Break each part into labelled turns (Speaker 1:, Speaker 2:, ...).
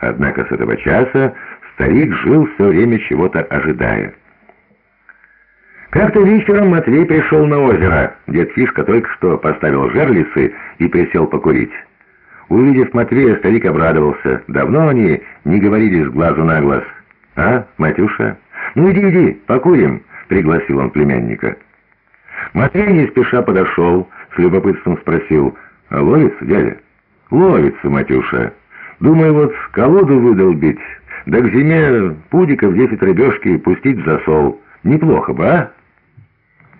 Speaker 1: Однако с этого часа старик жил все время чего-то ожидая. Как-то вечером Матвей пришел на озеро. Дед Фишка только что поставил жерлицы и присел покурить. Увидев Матвея, старик обрадовался. Давно они не говорили с глазу на глаз. «А, Матюша? Ну иди, иди, покурим», — пригласил он племянника. Матвей не спеша подошел, с любопытством спросил, «А ловится, дядя?» «Ловится, Матюша. Думаю, вот колоду выдолбить, да к зиме пудиков десять рыбешки пустить в засол. Неплохо бы, а?»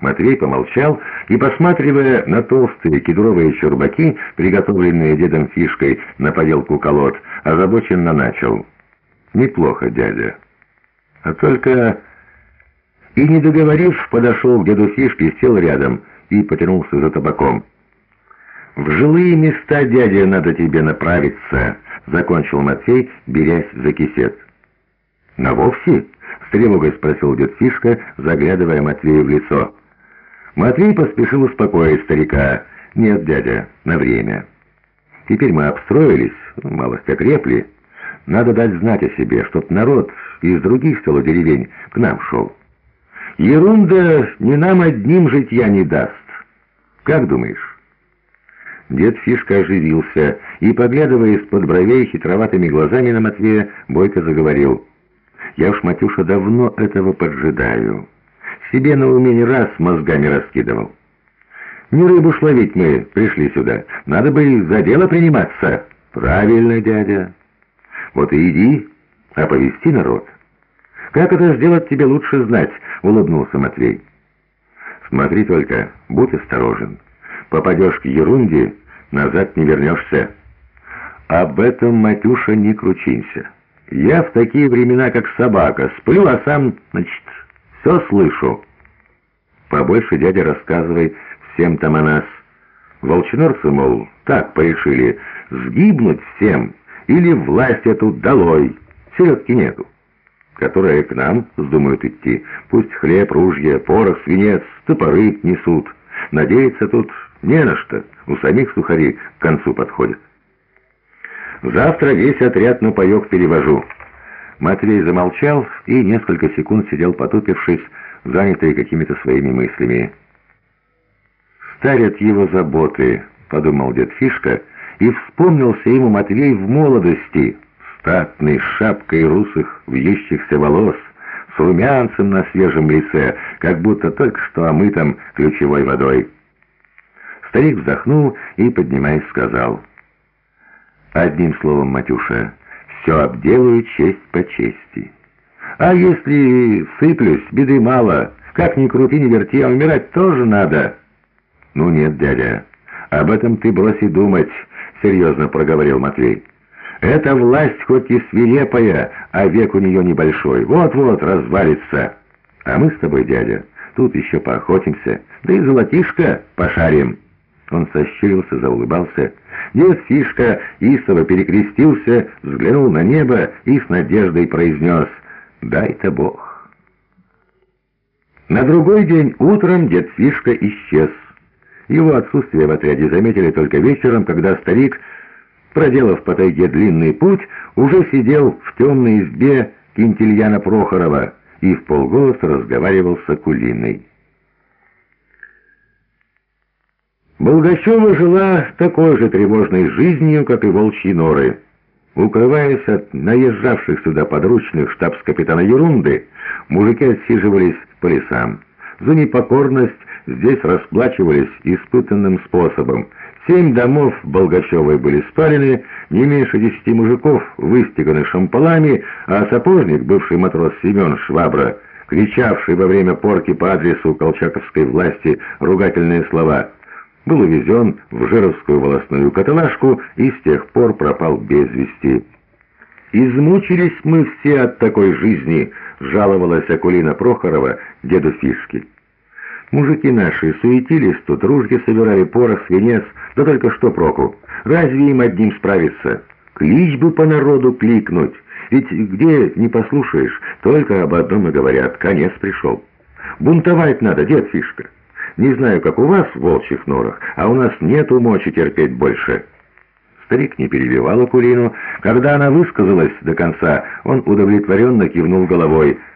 Speaker 1: Матвей помолчал и, посматривая на толстые кедровые чурбаки, приготовленные дедом Фишкой на поделку колод, озабоченно начал. «Неплохо, дядя. А только...» И, не договорив, подошел к деду Фишке, сел рядом и потянулся за табаком. «В жилые места, дядя, надо тебе направиться», — закончил Матвей, берясь за кисет. «На вовсе?» — с тревогой спросил дед Фишка, заглядывая Матвею в лицо. Матвей поспешил успокоить старика. «Нет, дядя, на время. Теперь мы обстроились, малость окрепли. Надо дать знать о себе, чтоб народ из других сел деревень к нам шел. Ерунда ни нам одним житья не даст. Как думаешь?» Дед Фишка оживился и, поглядывая из-под бровей хитроватыми глазами на Матвея, бойко заговорил. «Я уж, Матюша, давно этого поджидаю». Себе на уме не раз мозгами раскидывал. Не рыбу ж ловить мы пришли сюда. Надо бы за дело приниматься. Правильно, дядя. Вот и иди, оповести народ. Как это сделать, тебе лучше знать, улыбнулся Матвей. Смотри только, будь осторожен. Попадешь к ерунде, назад не вернешься. Об этом, Матюша, не кручинься. Я в такие времена, как собака, сплю, а сам, значит... Все слышу. Побольше, дядя, рассказывай всем там о нас. Волчинорцы, мол, так порешили, сгибнуть всем, или власть эту долой, селедки нету. Которые к нам вздумают идти, пусть хлеб, ружья, порох, свинец, топоры несут. Надеяться тут не на что, у самих сухари к концу подходят. Завтра весь отряд на паёк перевожу. Матвей замолчал и несколько секунд сидел потупившись, занятый какими-то своими мыслями. «Старят его заботы», — подумал дед Фишка, и вспомнился ему Матвей в молодости, статный, с шапкой русых вьющихся волос, с румянцем на свежем лице, как будто только что омытым ключевой водой. Старик вздохнул и, поднимаясь, сказал, «Одним словом, Матюша, все обделаю честь по чести. А если сыплюсь, беды мало. Как ни крути, ни верти, а умирать тоже надо. Ну нет, дядя, об этом ты брось и думать, серьезно проговорил Матвей. Эта власть хоть и свирепая, а век у нее небольшой. Вот-вот развалится. А мы с тобой, дядя, тут еще поохотимся, да и золотишко пошарим». Он сощурился, заулыбался. Дед Фишка истово перекрестился, взглянул на небо и с надеждой произнес «Дай-то Бог». На другой день утром дед Фишка исчез. Его отсутствие в отряде заметили только вечером, когда старик, проделав по тайге длинный путь, уже сидел в темной избе Кентильяна Прохорова и в полголоса разговаривал с Акулиной. Болгачева жила такой же тревожной жизнью, как и волчьи норы. Укрываясь от наезжавших сюда подручных штабс-капитана Ерунды, мужики отсиживались по лесам. За непокорность здесь расплачивались испытанным способом. Семь домов Болгачевой были спалены, не меньше десяти мужиков выстеганы шампалами, а сапожник, бывший матрос Семен Швабра, кричавший во время порки по адресу колчаковской власти ругательные слова – был увезен в Жировскую волосную каталажку и с тех пор пропал без вести. «Измучились мы все от такой жизни», — жаловалась Акулина Прохорова деду Фишки. «Мужики наши суетились, тут ружья собирали, порох, свинец, да только что проку. Разве им одним справиться? Клич бы по народу кликнуть, ведь где не послушаешь, только об одном и говорят, конец пришел. Бунтовать надо, дед Фишка». Не знаю, как у вас в волчьих норах, а у нас нет мочи терпеть больше». Старик не перебивал Акулину. Когда она высказалась до конца, он удовлетворенно кивнул головой –